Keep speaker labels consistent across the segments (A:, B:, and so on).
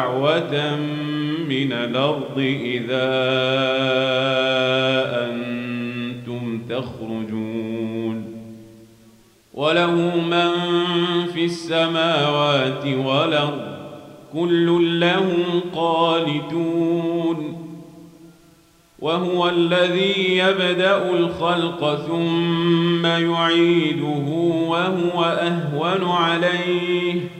A: دعوة من الأرض إذا أنتم تخرجون وله من في السماوات والأرض كل له قانتون وهو الذي يبدأ الخلق ثم يعيده وهو أهون عليه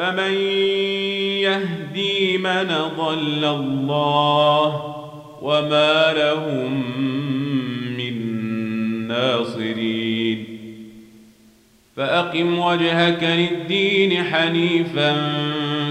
A: فمن يهدي من ضل الله وما لهم من ناصرين. فأقم وجهك للدين حنيفا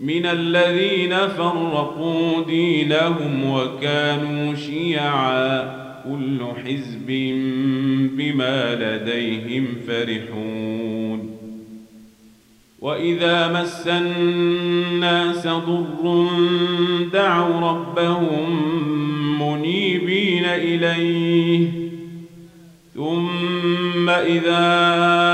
A: من الذين فرقوا دينهم وكانوا شيعا. كل حزب بما لديهم فرحون. وإذا مس الناس ضر دعوا ربهم منيبين إليه. ثم إذا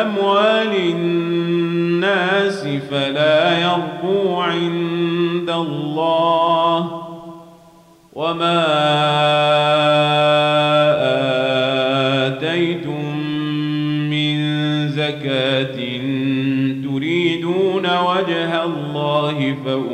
A: أموال الناس فلا يربو عند الله وما آتيتم من زكاة تريدون وجه الله فأولئك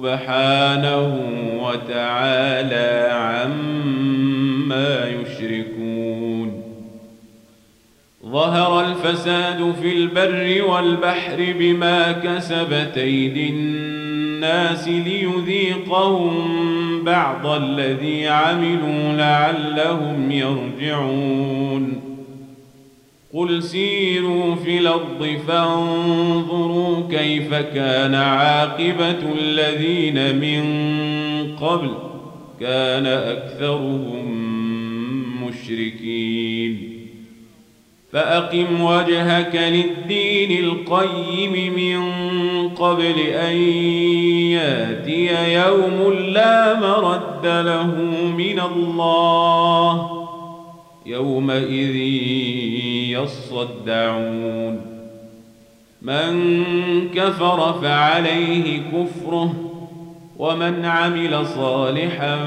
A: سبحانه وتعالى عما يشركون. ظهر الفساد في البر والبحر بما كسبت أيدي الناس ليذيقهم بعض الذي عملوا لعلهم يرجعون. قل سيروا في الأرض فانظروا كيف كان عاقبه الذين من قبل كان اكثرهم مشركين فاقم وجهك للدين القيم من قبل ان ياتي يوم لا مرد له من الله يومئذ يصدعون. من كفر فعليه كفره ومن عمل صالحا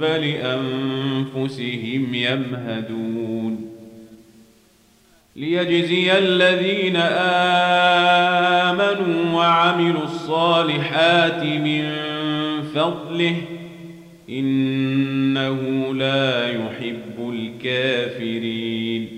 A: فلأنفسهم يمهدون. ليجزي الذين آمنوا وعملوا الصالحات من فضله إنه لا يحب الكافرين.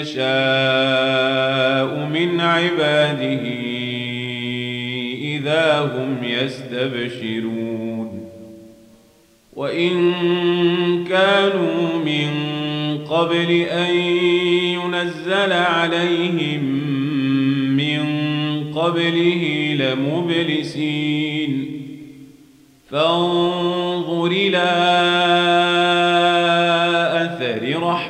A: يشاء من عباده إذا هم يستبشرون. وإن كانوا من قبل أن ينزل عليهم من قبله لمبلسين. فانظر إلى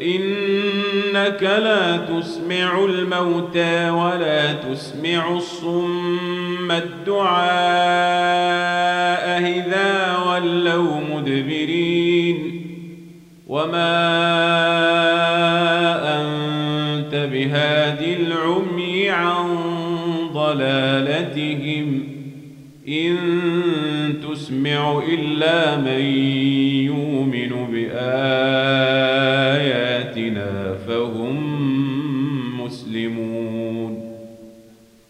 A: فإنك لا تسمع الموتى ولا تسمع الصم الدعاء إذا ولوا مدبرين. وما أنت بهاد العمي عن ضلالتهم. إن تسمع إلا من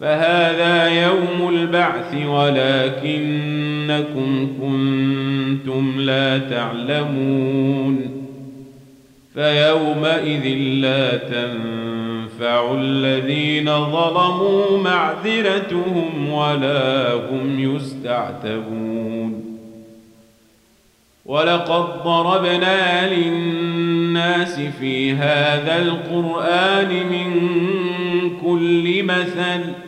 A: فهذا يوم البعث ولكنكم كنتم لا تعلمون فيومئذ لا تنفع الذين ظلموا معذرتهم ولا هم يستعتبون ولقد ضربنا للناس في هذا القرآن من كل مثل